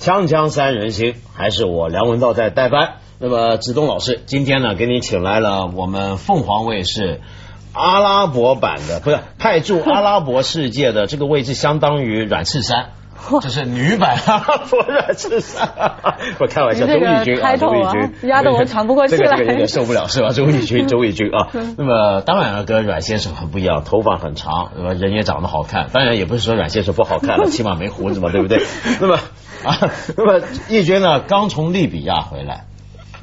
锵锵三人行，还是我梁文道在代班。那么子东老师，今天呢，给你请来了我们凤凰卫视阿拉伯版的，不是派驻阿拉伯世界的这个位置，相当于软赤山。这是女版阿拉伯阮赤山，我开玩笑，周轶君啊，周轶君压得我喘不过气来，这个这个有点受不了是吧？周轶君，周轶君啊，那么当然了，跟阮先生很不一样，头发很长，那么人也长得好看，当然也不是说阮先生不好看了，起码没胡子嘛，对不对？那么啊，那么轶君呢，刚从利比亚回来。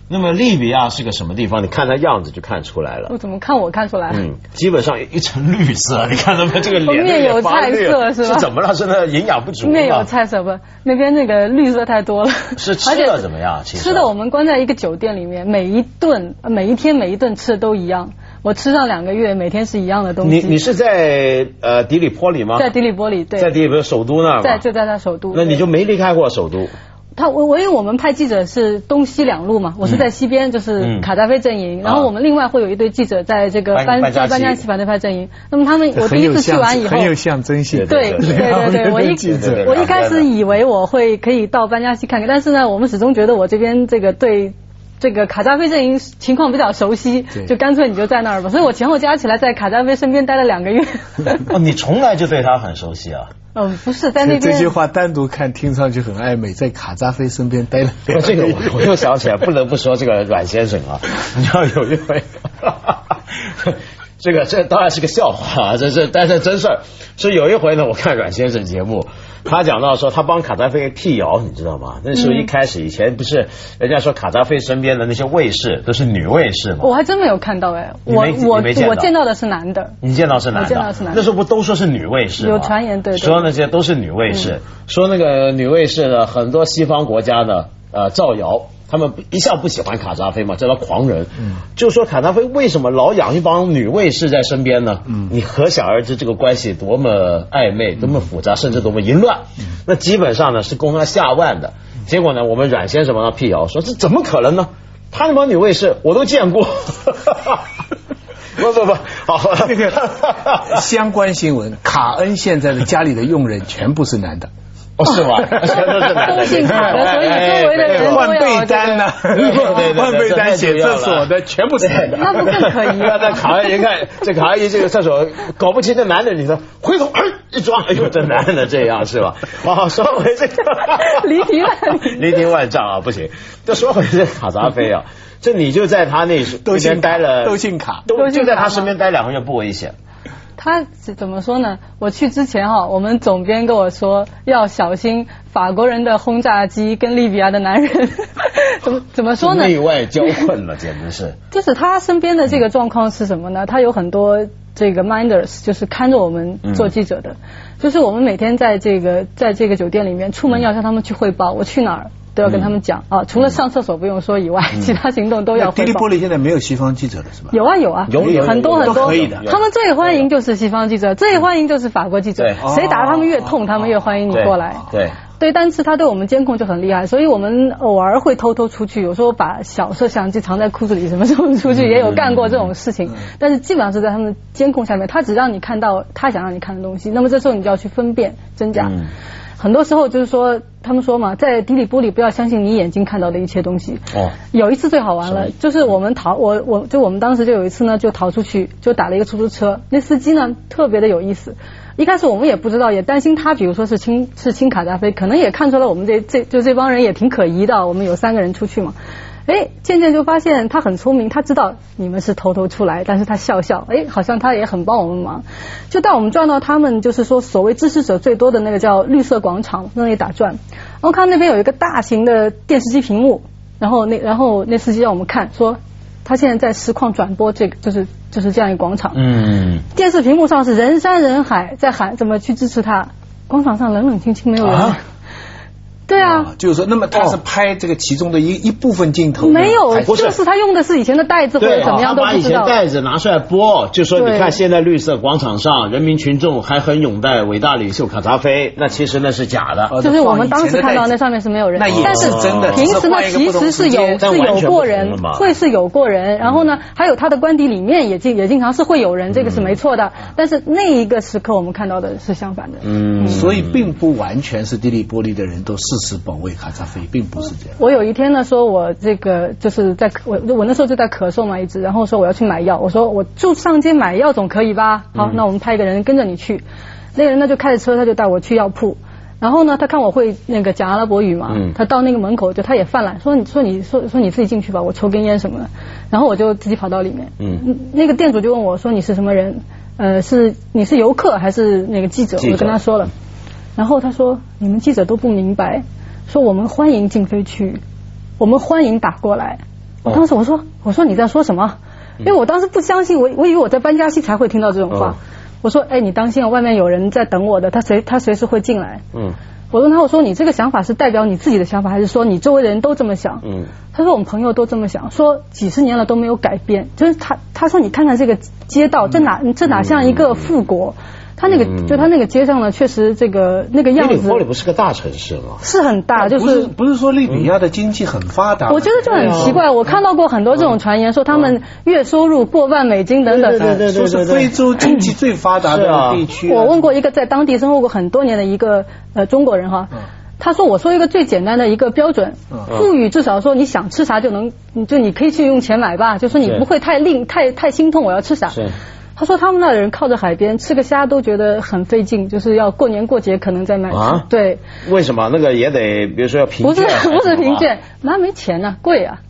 那么利比亚是个什么地方？你看它样子就看出来了。我怎么看我看出来？嗯，基本上一层绿色，你看到没？这个脸 面有菜色是吧？是怎么了？是那营养不足面有菜色不？那边那个绿色太多了。是吃的怎么样？吃的我们关在一个酒店里面，每一顿每一天每一顿吃的都一样。我吃上两个月，每天是一样的东西。你你是在呃迪里波里吗？在迪里波里，对，在迪里波首都那儿在就在那首都。那你就没离开过首都？他我我因为我们派记者是东西两路嘛，我是在西边，就是卡扎菲阵营，然后我们另外会有一队记者在这个班在班加西反对派阵营。那么他们我第一次去完以后很有象征性。对对对对，我一我一开始以为我会可以到班加西看看，但是呢，我们始终觉得我这边这个对这个卡扎菲阵营情况比较熟悉，就干脆你就在那儿吧。所以我前后加起来在卡扎菲身边待了两个月。哦，你从来就对他很熟悉啊。嗯，不是在那边。这句话单独看听上去很暧昧，在卡扎菲身边待了。这个我我又想起来，不得不说这个阮先生啊，你要有一回，这个这当然是个笑话啊，这这但是真事儿。是有一回呢，我看阮先生节目。他讲到说，他帮卡扎菲辟谣，你知道吗？那时候一开始以前不是人家说卡扎菲身边的那些卫士都是女卫士吗？我还真没有看到哎，我我我见到的是男的。你见到是男的？见到是男的。那时候不都说是女卫士吗？有传言对。说那些都是女卫士，说那个女卫士呢，很多西方国家呢呃造谣。他们一向不喜欢卡扎菲嘛，叫他狂人。嗯，就说卡扎菲为什么老养一帮女卫士在身边呢？嗯，你可想而知这个关系多么暧昧，多么复杂，甚至多么淫乱。那基本上呢是供他下万的。结果呢，我们阮先生帮他辟谣，说这怎么可能呢？他那帮女卫士我都见过。不不不，好那个相关新闻，卡恩现在的家里的佣人全部是男的。哦，是吗？全都是男的，所以周围的人换被单呢，换被单写厕所的全部是男的，那不更可疑？那卡阿姨看，这卡阿姨这个厕所搞不清这男的女的，回头一抓，哎呦，这男的这样是吧？啊，说回这个离题万离题万丈啊，不行。就说回这卡扎菲啊，这你就在他那都先待了，都姓卡，都就在他身边待两个月不危险。他怎么说呢？我去之前哈，我们总编跟我说要小心法国人的轰炸机跟利比亚的男人，怎么怎么说呢？内外交困了，简直是。就是他身边的这个状况是什么呢？他有很多这个 minders，就是看着我们做记者的，就是我们每天在这个在这个酒店里面，出门要向他们去汇报，我去哪儿。都要跟他们讲啊，除了上厕所不用说以外，其他行动都要。迪利波利现在没有西方记者了是吧？有啊有啊，有很多很多。他们最欢迎就是西方记者，最欢迎就是法国记者。谁打他们越痛，他们越欢迎你过来。对对，但是他对我们监控就很厉害，所以我们偶尔会偷偷出去，有时候把小摄像机藏在裤子里，什么时候出去也有干过这种事情。但是基本上是在他们监控下面，他只让你看到他想让你看的东西，那么这时候你就要去分辨真假。很多时候就是说，他们说嘛，在迪里波里不要相信你眼睛看到的一切东西。哦。有一次最好玩了，就是我们逃，我我就我们当时就有一次呢，就逃出去，就打了一个出租车。那司机呢特别的有意思，一开始我们也不知道，也担心他，比如说是亲是亲卡扎菲，可能也看出来我们这这就这帮人也挺可疑的。我们有三个人出去嘛。哎，渐渐就发现他很聪明，他知道你们是偷偷出来，但是他笑笑，哎，好像他也很帮我们忙，就带我们转到他们就是说所谓支持者最多的那个叫绿色广场那里打转，然后看那边有一个大型的电视机屏幕，然后那然后那司机让我们看，说他现在在实况转播这个就是就是这样一个广场，嗯，电视屏幕上是人山人海在喊怎么去支持他，广场上冷冷清清没有人。对啊，就是说，那么他是拍这个其中的一一部分镜头，没有，就是他用的是以前的袋子或者怎么样都不知道。把以前袋子拿出来播，就说你看现在绿色广场上人民群众还很拥戴伟大领袖卡扎菲，那其实那是假的。就是我们当时看到那上面是没有人，那也是真的。平时呢其实是有是有过人，会是有过人，然后呢还有他的官邸里面也经也经常是会有人，这个是没错的。但是那一个时刻我们看到的是相反的。嗯，所以并不完全是地里波利的人都是。持本位卡扎菲，并不是这样。我有一天呢，说我这个就是在我我那时候就在咳嗽嘛，一直，然后说我要去买药，我说我就上街买药总可以吧？好，那我们派一个人跟着你去。那个人呢就开着车，他就带我去药铺。然后呢，他看我会那个讲阿拉伯语嘛，他到那个门口就他也犯懒，说你说你说说你自己进去吧，我抽根烟什么的。然后我就自己跑到里面。嗯，那个店主就问我说你是什么人？呃，是你是游客还是那个记者？我就跟他说了。然后他说你们记者都不明白，说我们欢迎禁飞区，我们欢迎打过来。我当时我说我说你在说什么？因为我当时不相信，我我以为我在搬家西才会听到这种话。我说，哎，你当心啊，外面有人在等我的，他随他随时会进来。嗯，我问他，我说你这个想法是代表你自己的想法，还是说你周围的人都这么想？嗯，他说我们朋友都这么想，说几十年了都没有改变，就是他他说你看看这个街道，这哪这哪像一个富国？他那个，就他那个街上呢，确实这个那个样子。利比亚不是个大城市吗？是很大，就是不是说利比亚的经济很发达？我觉得就很奇怪，我看到过很多这种传言，说他们月收入过万美金等等。对对对说是非洲经济最发达的地区。我问过一个在当地生活过很多年的一个呃中国人哈，他说我说一个最简单的一个标准，富裕至少说你想吃啥就能，就你可以去用钱买吧，就说你不会太令太太心痛，我要吃啥。他说他们那人靠着海边，吃个虾都觉得很费劲，就是要过年过节可能再买。啊，对。为什么那个也得，比如说要凭不是不是凭借，那没钱呢，贵啊。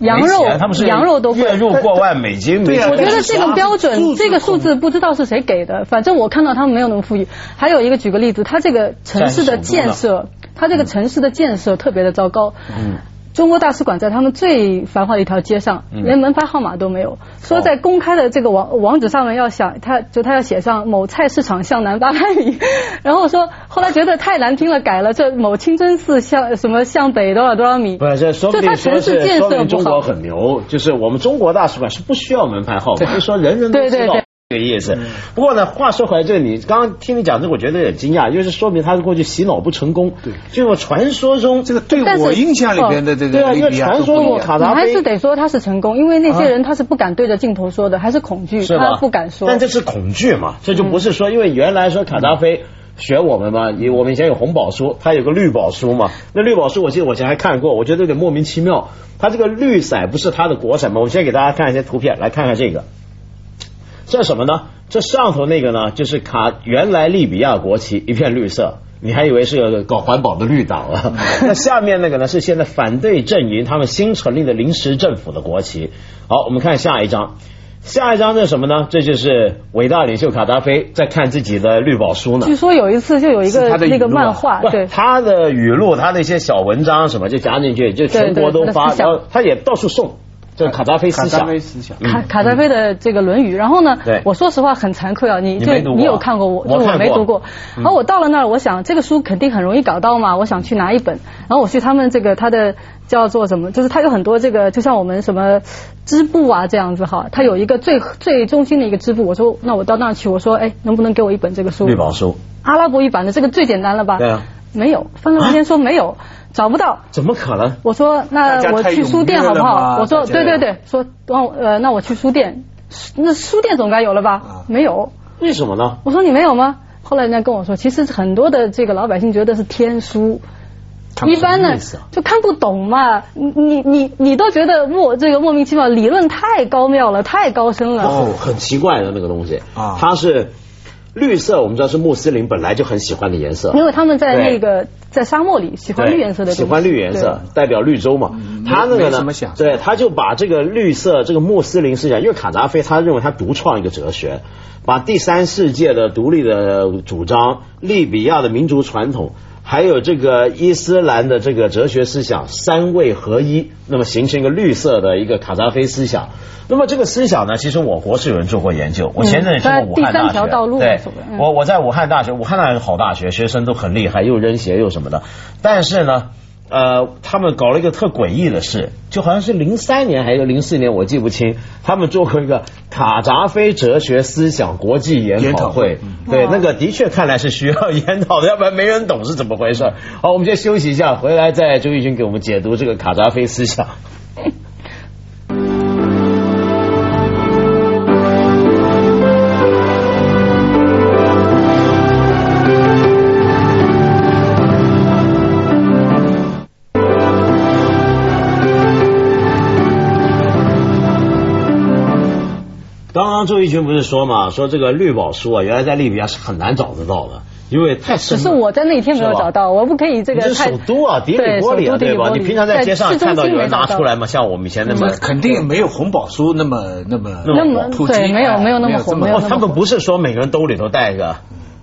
羊肉他们是羊肉都月入过万美金。对我觉得这个标准，这个数字不知道是谁给的，反正我看到他们没有那么富裕。还有一个举个例子，他这个城市的建设，他这个城市的建设特别的糟糕。嗯。中国大使馆在他们最繁华的一条街上，连门牌号码都没有。说在公开的这个网网址上面要想，他就他要写上某菜市场向南八百米。然后说后来觉得太难听了，改了这某清真寺向什么向北多少多少米。不是，这说明说是说明中国很牛，就是我们中国大使馆是不需要门牌号码，就说人人都知道。这个意思。不过呢，话说回来，这个你刚刚听你讲这个，我觉得有点惊讶，就是说明他是过去洗脑不成功。对，就我传说中这个对我印象里边的这个对啊，因为传说中卡扎菲，你还是得说他是成功，因为那些人他是不敢对着镜头说的，还是恐惧，他不敢说。但这是恐惧嘛？这就不是说，因为原来说卡扎菲选我们嘛，以我们以前有红宝书，他有个绿宝书嘛。那绿宝书我记得我以前还看过，我觉得有点莫名其妙。他这个绿色不是他的国色吗？我先给大家看一些图片，来看看这个。这什么呢？这上头那个呢，就是卡原来利比亚国旗一片绿色，你还以为是个搞环保的绿党啊？那下面那个呢，是现在反对阵营他们新成立的临时政府的国旗。好，我们看下一张，下一张是什么呢？这就是伟大领袖卡扎菲在看自己的绿宝书呢。据说有一次就有一个那个漫画，对他的语录，他的一些小文章什么就加进去，就全国都发，然后他也到处送。这卡扎菲思想，卡卡扎菲的这个《论语》，然后呢，我说实话很惭愧啊，你就你有看过我，就我没读过。然后我到了那儿，我想这个书肯定很容易搞到嘛，我想去拿一本。然后我去他们这个他的叫做什么，就是他有很多这个，就像我们什么支部啊这样子哈，他有一个最最中心的一个支部。我说那我到那儿去，我说哎，能不能给我一本这个书？绿宝书，阿拉伯语版的这个最简单了吧？对啊，没有，翻了半天说没有。找不到，怎么可能？我说那我去书店好不好？我说对对对，说让呃那我去书店，那书店总该有了吧？没有，为什么呢？我说你没有吗？后来人家跟我说，其实很多的这个老百姓觉得是天书，一般呢就看不懂嘛。你你你你都觉得莫这个莫名其妙，理论太高妙了，太高深了。哦，很奇怪的那个东西啊，它是。绿色我们知道是穆斯林本来就很喜欢的颜色，因为他们在那个在沙漠里喜欢绿颜色的，喜欢绿颜色代表绿洲嘛。他那个呢，对，他就把这个绿色这个穆斯林思想，因为卡扎菲他认为他独创一个哲学，把第三世界的独立的主张、利比亚的民族传统。还有这个伊斯兰的这个哲学思想三位合一，那么形成一个绿色的一个卡扎菲思想。那么这个思想呢，其实我国是有人做过研究。我前阵子去过武汉大学，对，我我在武汉大学，武汉大学好大学，学生都很厉害，又扔鞋又什么的。但是呢。呃，他们搞了一个特诡异的事，就好像是零三年还是零四年，我记不清。他们做过一个卡扎菲哲学思想国际研讨会，对，那个的确看来是需要研讨的，要不然没人懂是怎么回事。好，我们先休息一下，回来再周玉军给我们解读这个卡扎菲思想。刚周一群不是说嘛，说这个绿宝书啊，原来在利比亚是很难找得到的，因为太深了。只是我在那一天没有找到，我不可以这个是个太首都啊，迪里波里啊，对吧？你平常在街上看到有人拿出来吗？像我们以前那么肯定没有红宝书那么那么那么普及，对没有哎没有那么这哦火没有那，么他们不是说每个人兜里头带一个，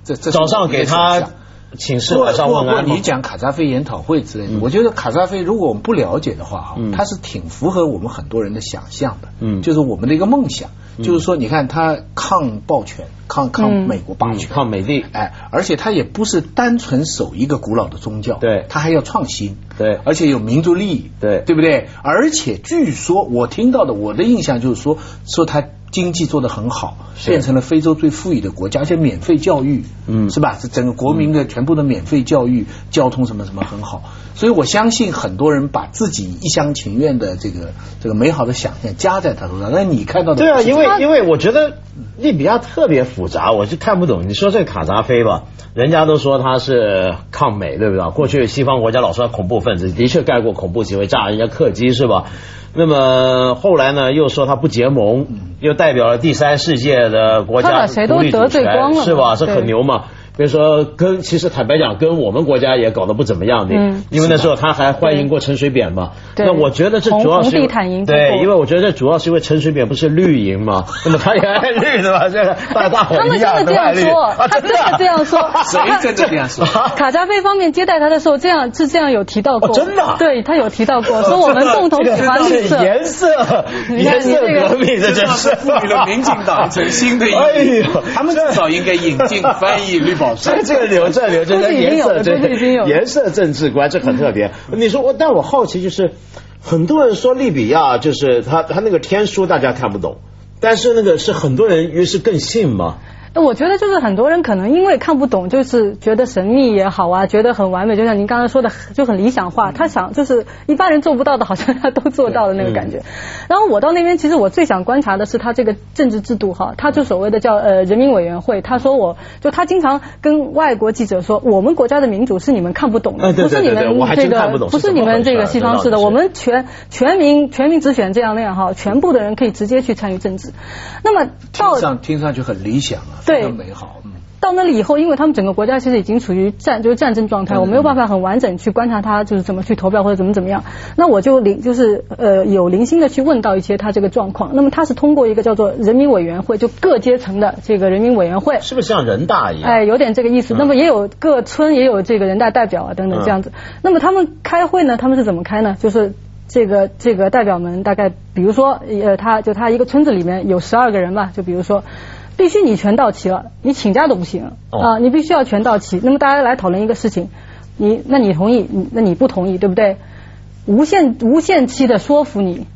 这这早上给他想请示不过晚上不过问安你讲卡扎菲研讨会之类的，我觉得卡扎菲如果我们不了解的话啊嗯，他是挺符合我们很多人的想象的，嗯。就是我们的一个梦想，就是说你看他抗暴权，抗抗嗯。美国霸嗯权，抗美帝，哎，而且他也不是单纯守一个古老的宗教，对。他还要创新，对。而且有民族利益，对。对不对？而且据说我听到的，我的印象就是说，说他经济做得很好，变成了非洲最富裕的国家，而且免费教育，嗯是吧？这整个国民的全部的免费教育、交通什么什么很好，所以我相信很多人把自己一厢情愿的这个这个美好的想象加在他头上。那你看到的对啊，因为因为我觉得利比亚特别复杂，我是看不懂。你说这个卡扎菲吧，人家都说他是抗美，对不对？过去西方国家老说他恐怖分子，的确干过恐怖行为，炸人家客机是吧？那么后来呢，又说他不结盟，又代表了第三世界的国他家把谁都独立主得罪权光了是吧？这很牛嘛。比如说，跟其实坦白讲，跟我们国家也搞得不怎么样的，嗯因为那时候他还欢迎过陈水扁嘛。对那我觉得这主要是红红地毯营对，因为我觉得这主要是因为陈水扁不是绿营嘛，那么他也爱绿的嘛，这个大大伙他们一样真的这样都爱绿说，啊，他真的这样说。谁真的这样说？卡扎菲方面接待他的时候，这样是这样有提到过，哦真的啊对他有提到过，说我们共同喜欢绿色。颜色，你看颜色你这个革命，这真是赋予了民进党一层新的意义。哎他们至少应该引进翻译绿宝书。这这个留着留着，颜色这颜色政治观，这很特别。你说我，但我好奇就是，很多人说利比亚就是他他那个天书大家看不懂，但是那个是很多人于是更信嘛。我觉得就是很多人可能因为看不懂，就是觉得神秘也好啊，觉得很完美，就像您刚才说的，就很理想化。他想就是一般人做不到的，好像他都做到了那个感觉。然后我到那边，其实我最想观察的是他这个政治制度哈，他就所谓的叫呃人民委员会。他说我就他经常跟外国记者说，我们国家的民主是你们看不懂的，不是你们这个不是你们这个西方式的，我们全全民全民直选这样那样哈，全部的人可以直接去参与政治。那么到听上听上去很理想啊，对非常美好。嗯到那里以后，因为他们整个国家其实已经处于战就是战争状态，我没有办法很完整去观察他就是怎么去投票或者怎么怎么样。那我就零就是呃有零星的去问到一些他这个状况。那么他是通过一个叫做人民委员会，就各阶层的这个人民委员会，是不是像人大一样？哎，有点这个意思。那么也有各村也有这个人大代表啊等等嗯这样子。那么他们开会呢，他们是怎么开呢？就是。这个这个代表们大概，比如说，呃，他就他一个村子里面有十二个人吧，就比如说，必须你全到齐了，你请假都不行哦啊、你必须要全到齐。那么大家来讨论一个事情，你那你同意，你那你不同意，对不对？无限无限期的说服你。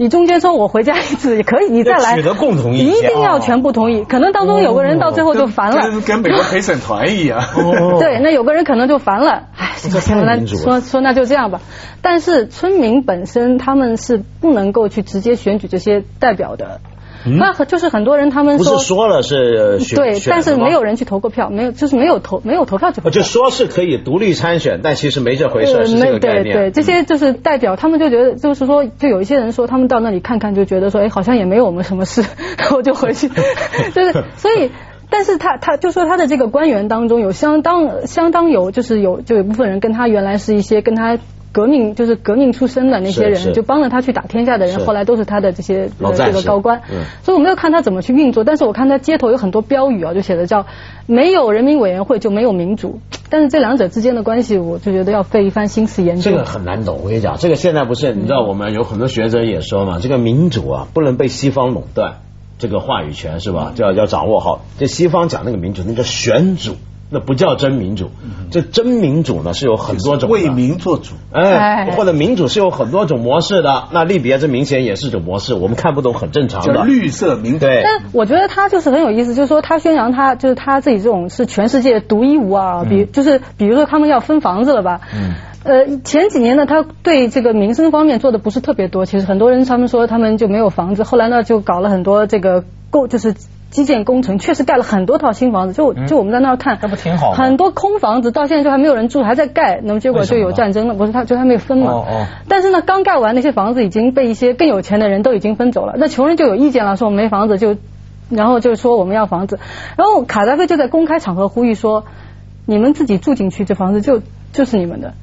你中间说我回家一次也可以，你再来，取得共同意见一定要全部同意。可能当中有个人到最后就烦了，跟跟美国陪审团一样。哦对，那有个人可能就烦了，哎，说说那就这样吧。但是村民本身他们是不能够去直接选举这些代表的，那很就是很多人他们嗯不说是说了是选对，但是没有人去投过票，没有就是没有投没有投票就我就说是可以独立参选，但其实没这回事，是这没个概念。对对，这些就是代表，他们就觉得，就是说，就有一些人说，他们到那里看看，就觉得说，哎，好像也没有我们什么事，然后就回去，就是所以。但是他他就说他的这个官员当中有相当相当有就是有就有部分人跟他原来是一些跟他革命就是革命出身的那些人，就帮了他去打天下的人，后来都是他的这些呃老战士这个高官嗯。所以我没有看他怎么去运作，但是我看他街头有很多标语啊，就写的叫“没有人民委员会就没有民主”，但是这两者之间的关系，我就觉得要费一番心思研究。这个很难懂，我跟你讲，这个现在不是，你知道我们有很多学者也说嘛，这个民主啊不能被西方垄断，这个话语权是吧？就要要掌握好。这西方讲那个民主，那叫选主，那不叫真民主。这真民主呢是有很多种为民做主。哎，哎或者民主是有很多种模式的。那利比亚这明显也是种模式，我们看不懂很正常的。叫绿色民主。对，但我觉得他就是很有意思，就是说他宣扬他就是他自己这种是全世界独一无二，比就是比如说他们要分房子了吧，嗯呃前几年呢他对这个民生方面做的不是特别多，其实很多人他们说他们就没有房子，后来呢就搞了很多这个购就是。基建工程确实盖了很多套新房子，就就我们在那儿看，那不挺好吗？很多空房子到现在就还没有人住，还在盖，那么结果就有战争了，不是他就还没有分嘛。哦哦。但是呢，刚盖完那些房子已经被一些更有钱的人都已经分走了，那穷人就有意见了，说我没房子就然后就说我们要房子，然后卡扎菲就在公开场合呼吁说，你们自己住进去，这房子就就是你们的。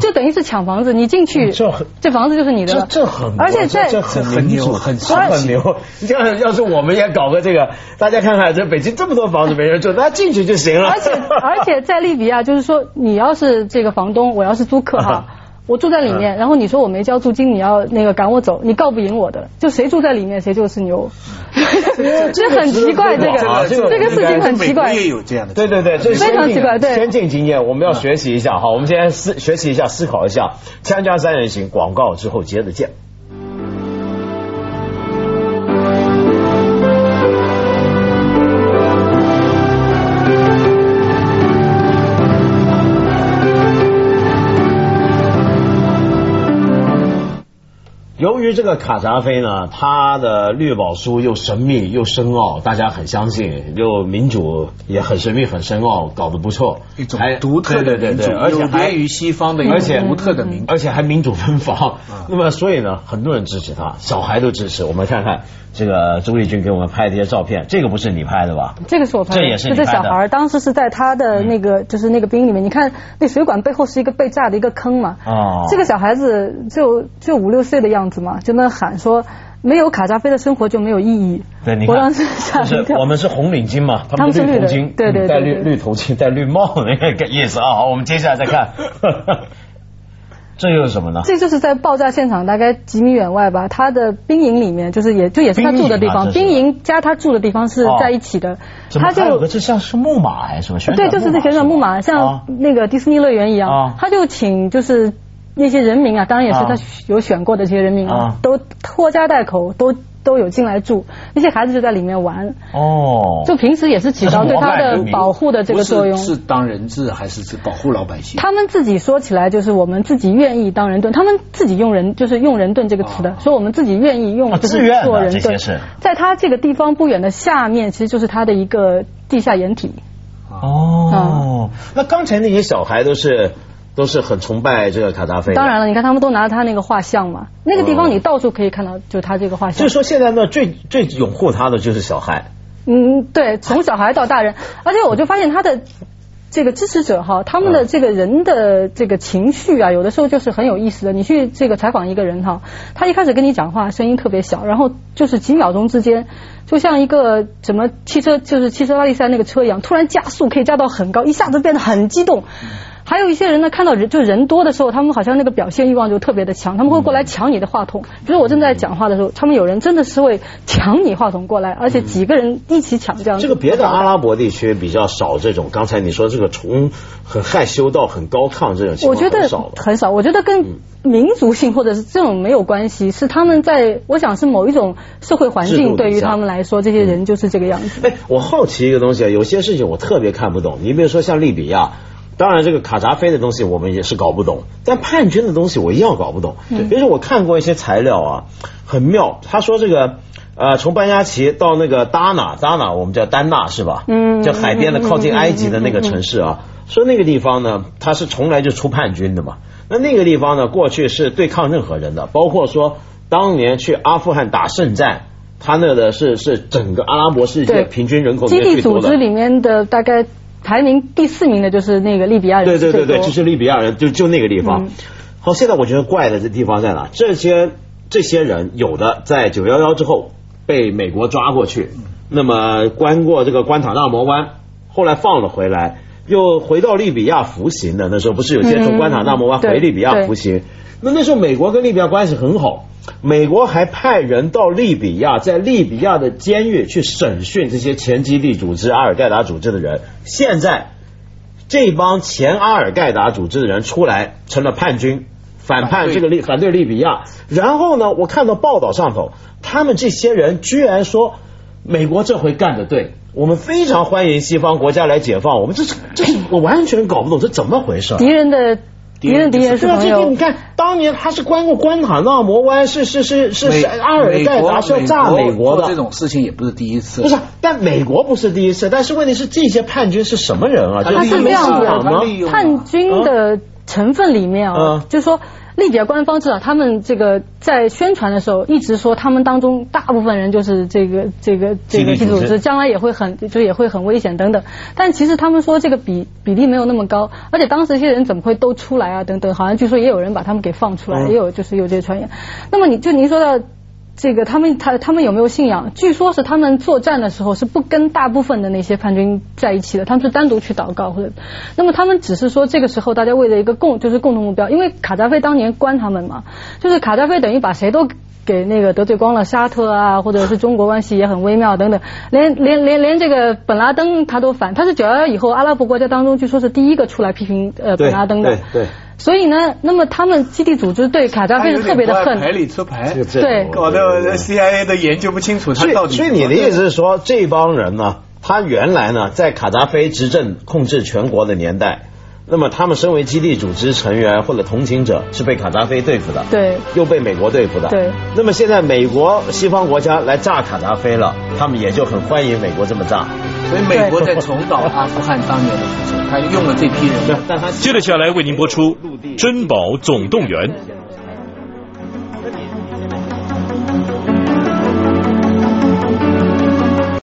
就等于是抢房子，你进去，这很这房子就是你的了。这这很，而且在这很很，牛很这很牛。你这样，要是我们也搞个这个，大家看看，这北京这么多房子没人住，大家进去就行了。而且而且在利比亚，就是说你要是这个房东，我要是租客哈。我住在里面，然后你说我没交租金，你要那个赶我走，你告不赢我的。就谁住在里面，谁就是牛。这很奇怪，这个这个事情很奇怪。也有这样的，对对对，这非常奇怪。对，先进经验，我们要学习一下。好，我们先思学习一下，思考一下。参加三人行广告之后接着见。由于这个卡扎菲呢，他的绿宝书又神秘又深奥，大家很相信，又民主也很神秘很深奥，搞得不错，一种独特的民主，而且还于西方的，而且独特的民主，而且还民主分房。那么所以呢，很多人支持他，小孩都支持。我们看看这个朱丽君给我们拍的一些照片，这个不是你拍的吧？这个是我拍的，这也是这小孩当时是在他的那个就是那个冰里面，你看那水管背后是一个被炸的一个坑嘛。哦。这个小孩子就就五六岁的样子。嘛，就那喊说没有卡扎菲的生活就没有意义。对，你看，我当时吓一跳。我们是红领巾嘛，他们是绿头巾，对对，戴绿绿头巾，戴绿帽那个意思啊。好，我们接下来再看，这又是什么呢？这就是在爆炸现场大概几米远外吧，他的兵营里面，就是也就也是他住的地方，兵营加他住的地方是在一起的。他就有个这像是木马还是什么？对，就是那旋转木马，像那个迪士尼乐园一样。他就请就是。那些人民啊，当然也是他有选过的这些人民啊，都拖家带口，都都有进来住。那些孩子就在里面玩。哦。就平时也是起到对他的保护的这个作用。是当人质还是是保护老百姓？他们自己说起来就是我们自己愿意当人盾，他们自己用人就是用人盾这个词的，说我们自己愿意用就是做人盾。在他这个地方不远的下面，其实就是他的一个地下掩体。哦。那刚才那些小孩都是。都是很崇拜这个卡扎菲。当然了，你看他们都拿着他那个画像嘛，那个地方你到处可以看到，就他这个画像。就是说，现在呢，最最拥护他的就是小孩。嗯，对，从小孩到大人，而且我就发现他的这个支持者哈，他们的这个人的这个情绪啊，有的时候就是很有意思的。你去这个采访一个人哈，他一开始跟你讲话声音特别小，然后就是几秒钟之间，就像一个什么汽车，就是汽车拉力赛那个车一样，突然加速可以加到很高，一下子变得很激动。还有一些人呢，看到人就人多的时候，他们好像那个表现欲望就特别的强，他们会过来抢你的话筒。比如我正在讲话的时候，他们有人真的是会抢你话筒过来，而且几个人一起抢这样。这个别的阿拉伯地区比较少这种。刚才你说这个从很害羞到很高亢这种情况，我觉得很少。我觉得跟民族性或者是这种没有关系，是他们在我想是某一种社会环境对于他们来说，这些人就是这个样子。哎，我好奇一个东西啊，有些事情我特别看不懂。你比如说像利比亚。当然，这个卡扎菲的东西我们也是搞不懂，但叛军的东西我一样搞不懂。比如说，我看过一些材料啊，很妙。他说这个呃，从班加奇到那个达纳，达纳我们叫丹纳是吧？嗯，叫海边的靠近埃及的那个城市啊。说那个地方呢，它是从来就出叛军的嘛。那那个地方呢，过去是对抗任何人的，包括说当年去阿富汗打圣战，他那个是是整个阿拉伯世界平均人口基地组织里面的大概。排名第四名的就是那个利比亚人，对对对对，就是利比亚人，就就那个地方。好，现在我觉得怪的这地方在哪？这些这些人有的在九幺幺之后被美国抓过去，那么关过这个关塔那摩湾，后来放了回来，又回到利比亚服刑的。那时候不是有些从关塔那摩湾回利比亚服刑？那那时候美国跟利比亚关系很好。美国还派人到利比亚，在利比亚的监狱去审讯这些前基地组织阿尔盖达组织的人。现在这帮前阿尔盖达组织的人出来成了叛军，反叛这个利反对利比亚。然后呢，我看到报道上头，他们这些人居然说，美国这回干的对，我们非常欢迎西方国家来解放我们。这是这是我完全搞不懂，这怎么回事？敌人的。敌人敌人是朋友。你看，当年他是关过关塔那摩湾，是是是是是阿尔盖达是要炸美国的。这种事情也不是第一次。不是，但美国不是第一次。但是问题是，这些叛军是什么人啊？他是这样的，叛军的成分里面啊，就是说。利比亚官方至少他们这个在宣传的时候一直说他们当中大部分人就是这个这个这个组织，将来也会很就也会很危险等等。但其实他们说这个比比例没有那么高，而且当时这些人怎么会都出来啊？等等，好像据说也有人把他们给放出来，也有就是有这些传言。那么你就您说到。这个他们他他们有没有信仰？据说是他们作战的时候是不跟大部分的那些叛军在一起的，他们是单独去祷告或者。那么他们只是说这个时候大家为了一个共就是共同目标，因为卡扎菲当年关他们嘛，就是卡扎菲等于把谁都给那个得罪光了，沙特啊或者是中国关系也很微妙等等，连连连连这个本拉登他都反，他是九幺幺以后阿拉伯国家当中据说是第一个出来批评呃本拉登的。对。所以呢，那么他们基地组织对卡扎菲是特别的恨，牌里出牌，对，搞得 CIA 都研究不清楚他到底。所以你的意思是说，这帮人呢，他原来呢，在卡扎菲执政控制全国的年代。那么他们身为基地组织成员或者同情者，是被卡扎菲对付的，对，又被美国对付的，对。那么现在美国西方国家来炸卡扎菲了，他们也就很欢迎美国这么炸，所以美国在重蹈阿富汗当年的覆辙，他用了这批人。但他接着下来为您播出《珍宝总动员》。